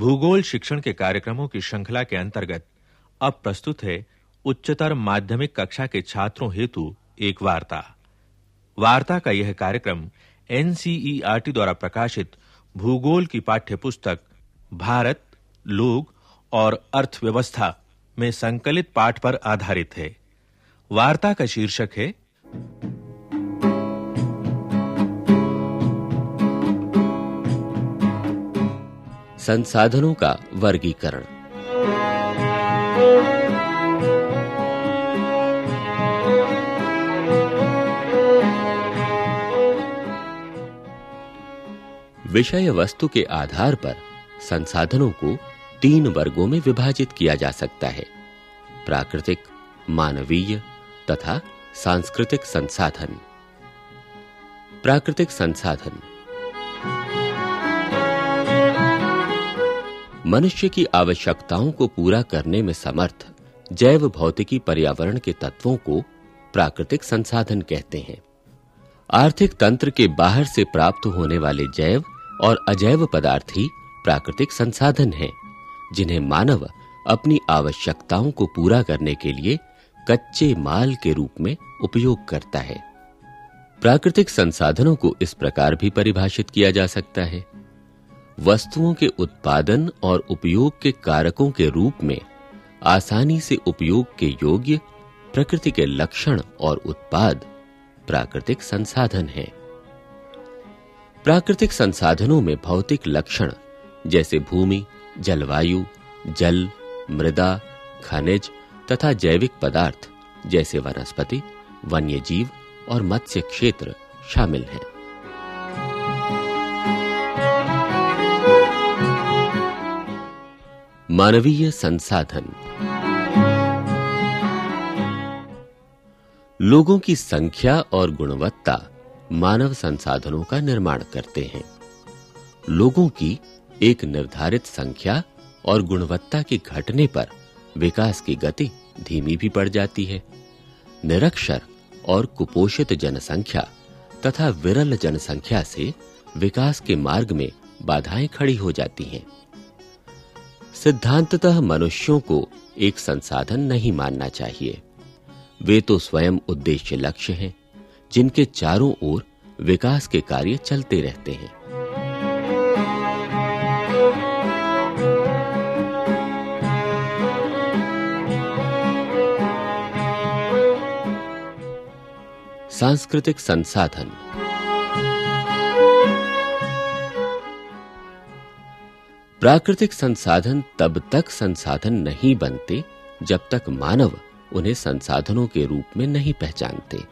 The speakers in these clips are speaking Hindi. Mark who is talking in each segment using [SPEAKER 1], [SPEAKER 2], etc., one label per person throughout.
[SPEAKER 1] भूगोल शिक्षण के कार्यक्रमों की श्रृंखला के अंतर्गत अब प्रस्तुत है उच्चतर माध्यमिक कक्षा के छात्रों हेतु एक वार्ता। वार्ता का यह कार्यक्रम एनसीईआरटी द्वारा प्रकाशित भूगोल की पाठ्य पुस्तक भारत, लोग और अर्थव्यवस्था में संकलित पाठ पर आधारित है। वार्ता का शीर्षक है
[SPEAKER 2] संसाधनों का वर्गीकरण। विषय वस्तु के आधार पर संसाधनों को तीन वर्गों में विभाजित किया जा सकता है। प्राकृतिक, मानवीय तथा सांस्कृतिक संसाधन। प्राकृतिक संसाधन मनुष्य की आवश्यकताओं को पूरा करने में समर्थ जैव भौतिकी पर्यावरण के तत्वों को प्राकृतिक संसाधन कहते हैं। आर्थिक तंत्र के बाहर से प्राप्त होने वाले जैव और अजैव पदार्थ ही प्राकृतिक संसाधन हैं, जिन्हें मानव अपनी आवश्यकताओं को पूरा करने के लिए कच्चे माल के रूप में उपयोग करता है। प्राकृतिक संसाधनों को इस प्रकार भी परिभाषित किया जा सकता है। वस्तुओं के उत्पादन और उपयोग के कारकों के रूप में आसानी से उपयोग के योग्य, प्रकृति के लक्षण और उत्पाद प्राकृतिक संसाधन हैं। प्राकृतिक संसाधनों में भौतिक लक्षण जैसे भूमि, जलवायु, जल, मृदा, खनिज तथा जैविक पदार्थ जैसे वनस्पति, वन्यजीव और मत्स्य क्षेत्र शामिल हैं। मानवीय संसाधन। लोगों की संख्या और गुणवत्ता मानव संसाधनों का निर्माण करते हैं। लोगों की एक निर्धारित संख्या और गुणवत्ता के घटने पर विकास की गति धीमी भी पड़ जाती है। निरक्षर और कुपोषित जनसंख्या तथा विरल जनसंख्या से विकास के मार्ग में बाधाएँ खड़ी हो जाती हैं। सिद्धांततः मनुष्यों को एक संसाधन नहीं मानना चाहिए। वे तो स्वयं उद्देश्य लक्ष्य हैं, जिनके चारों ओर विकास के कार्य चलते रहते हैं। सांस्कृतिक संसाधन प्राकृतिक संसाधन तब तक संसाधन नहीं बनते जब तक मानव उन्हें संसाधनों के रूप में नहीं पहचानते।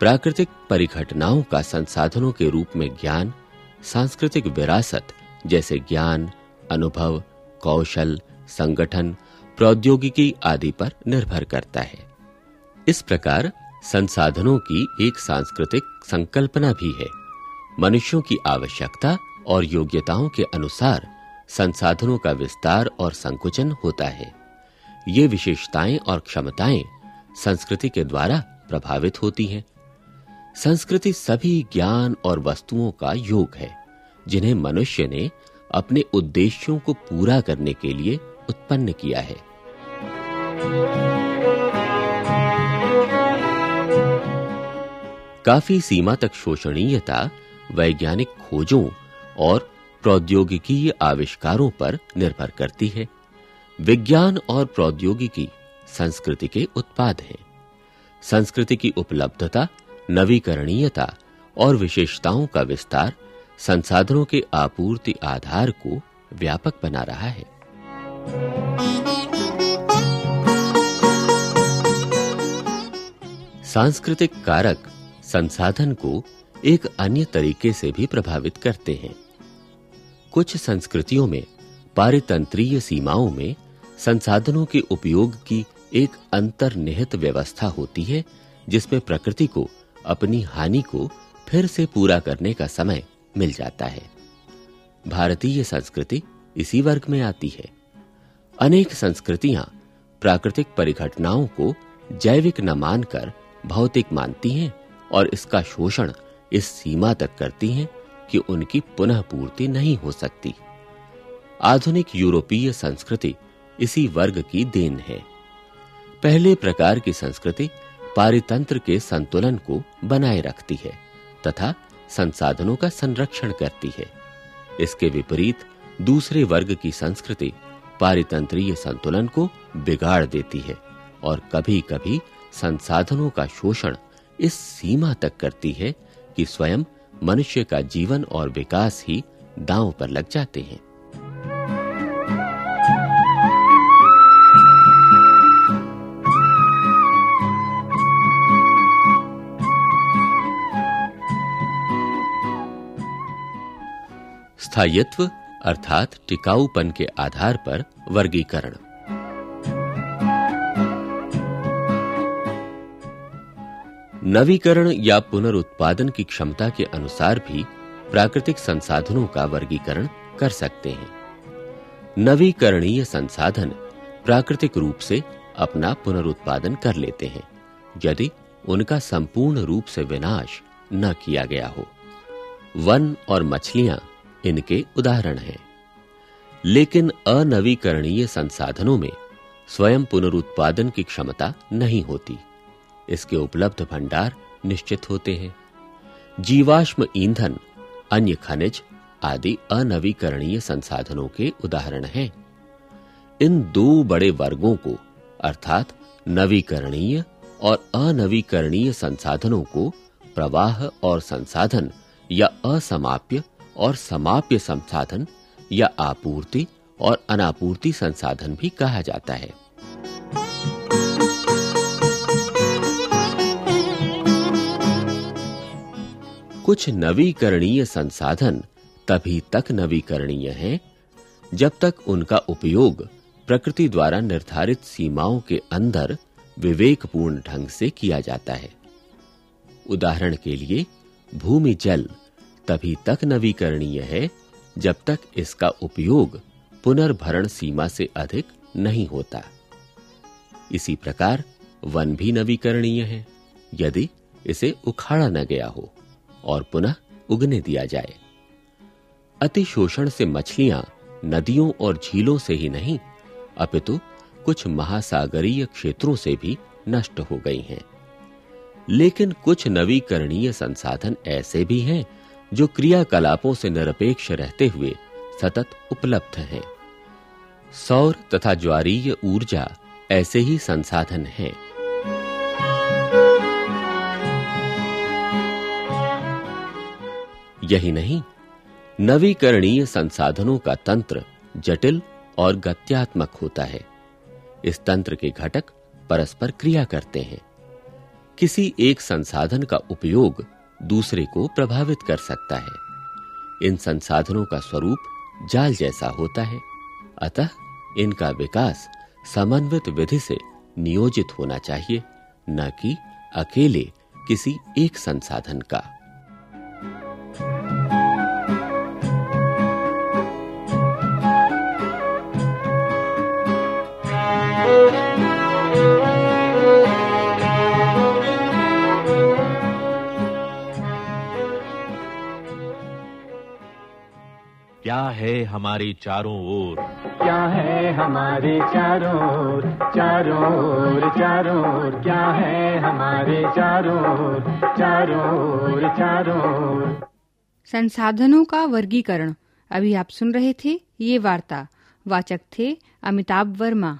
[SPEAKER 2] प्राकृतिक परिघटनाओं का संसाधनों के रूप में ज्ञान, सांस्कृतिक विरासत जैसे ज्ञान, अनुभव, कौशल, संगठन, प्रौद्योगिकी आदि पर निर्भर करता है। इस प्रकार संसाधनों की एक सांस्कृतिक संकल्पना भी है। मनुष्यों की आवश्यकता और योग्यताओं के अनुसार संसाधनों का विस्तार और संकुचन होता है। ये विशेषताएँ और क्षमताएँ संस्कृति के द्वारा प्रभावित होती हैं। संस्कृति सभी ज्ञान और वस्तुओं का योग है, जिन्हें मनुष्य ने अपने उद्देश्यों को पूरा करने के लिए उत्पन्न किया है। काफ़ी सीमा तक शोषणीयता वैज्ञानिक खोजों और प्रौद्योगिकीय आविष्कारों पर निर्भर करती है। विज्ञान और प्रौद्योगिकी संस्कृति के उत्पाद हैं। संस्कृति की उपलब्धता, नवीकरणीयता और विशेषताओं का विस्तार संसाधनों के आपूर्ति आधार को व्यापक बना रहा है। सांस्कृतिक कारक संसाधन को एक अन्य तरीके से भी प्रभावित करते हैं। कुछ संस्कृतियों में, पारितंत्रीय सीमाओं में, संसाधनों के उपयोग की एक अंतर्निहित व्यवस्था होती है, जिसमें प्रकृति को, अपनी हानि को फिर से पूरा करने का समय मिल जाता है। भारतीय संस्कृति इसी वर्ग में आती है। अनेक संस्कृतियाँ प्राकृतिक परिघटनाओं को जैविक न मानकर भौतिक मानती हैं और इसका शोषण इस सीमा तक करती हैं कि उनकी पुनः पूर्ति नहीं हो सकती। आधुनिक यूरोपीय संस्कृति इसी वर्ग की देन है। पहले प्रकार की संस्कृति पारितंत्र के संतुलन को बनाए रखती है तथा संसाधनों का संरक्षण करती है। इसके विपरीत दूसरे वर्ग की संस्कृति पारितंत्रीय संतुलन को बिगाड़ देती है और कभी-कभी संसाधनों का शोषण इस सीमा तक करती है कि स्वयं मनुष्य का जीवन और विकास ही दांव पर लग जाते हैं। स्थायित्व अर्थात टिकाऊपन के आधार पर वर्गीकरण। नवीकरण या पुनरुत्पादन की क्षमता के अनुसार भी प्राकृतिक संसाधनों का वर्गीकरण कर सकते हैं। नवीकरणीय संसाधन प्राकृतिक रूप से अपना पुनरुत्पादन कर लेते हैं, यदि उनका संपूर्ण रूप से विनाश न किया गया हो। वन और मछलियाँ इनके उदाहरण हैं। लेकिन अनवीकरणीय संसाधनों में स्वयं पुनरुत्पादन की क्षमता नहीं होती। इसके उपलब्ध भंडार निश्चित होते हैं। जीवाश्म ईंधन, अन्य खनिज आदि अनवीकरणीय संसाधनों के उदाहरण हैं। इन दो बड़े वर्गों को, अर्थात नवीकरणीय और अनवीकरणीय संसाधनों को प्रवाह और संसाधन या असमाप्य और समाप्य संसाधन या आपूर्ति और अनापूर्ति संसाधन भी कहा जाता है। कुछ नवीकरणीय संसाधन तभी तक नवीकरणीय हैं, जब तक उनका उपयोग प्रकृति द्वारा निर्धारित सीमाओं के अंदर विवेकपूर्ण ढंग से किया जाता है। उदाहरण के लिए, भूमि जल तभी तक नवीकरणीय है, जब तक इसका उपयोग पुनर्भरण सीमा से अधिक नहीं होता। इसी प्रकार, वन भी नवीकरणीय है, यदि इसे उखाड़ा न गया हो। और पुनः उगने दिया जाए। अतिशोषण से मछलियाँ नदियों और झीलों से ही नहीं, अपितु कुछ महासागरीय क्षेत्रों से भी नष्ट हो गई हैं। लेकिन कुछ नवीकरणीय संसाधन ऐसे भी हैं जो क्रियाकलापों से निरपेक्ष रहते हुए सतत उपलब्ध हैं। सौर तथा ज्वारीय ऊर्जा ऐसे ही संसाधन हैं। यही नहीं, नवीकरणीय संसाधनों का तंत्र जटिल और गत्यात्मक होता है। इस तंत्र के घटक परस्पर क्रिया करते हैं। किसी एक संसाधन का उपयोग दूसरे को प्रभावित कर सकता है। इन संसाधनों का स्वरूप जाल जैसा होता है, अतः इनका विकास समन्वित विधि से नियोजित होना चाहिए, न कि अकेले किसी एक संसाधन का।
[SPEAKER 1] है हमारी चारों ओर।
[SPEAKER 3] क्या है हमारे चारों ओर? चारों ओर चारों ओर। क्या है हमारे चारों ओर? चारों ओर चारों ओर।
[SPEAKER 4] संसाधनों का वर्गीकरण। अभी आप सुन रहे थे ये वार्ता। वाचक थे अमिताभ वर्मा।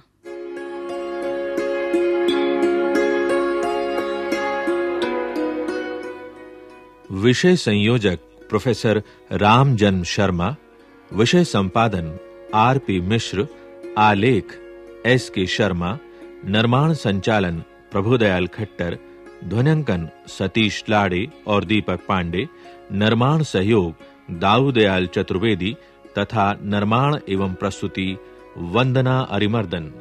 [SPEAKER 1] विषय संयोजक प्रोफेसर रामजन्म शर्मा विषय संपादन आर पी मिश्र, आलेख एस के शर्मा, निर्माण संचालन, प्रभुदयाल खट्टर, ध्वनिंकन सतीश लाड़े और दीपक पांडे, निर्माण सहयोग दाऊदयाल चतुर्वेदी तथा निर्माण एवं प्रस्तुति वंदना अरिमर्दन।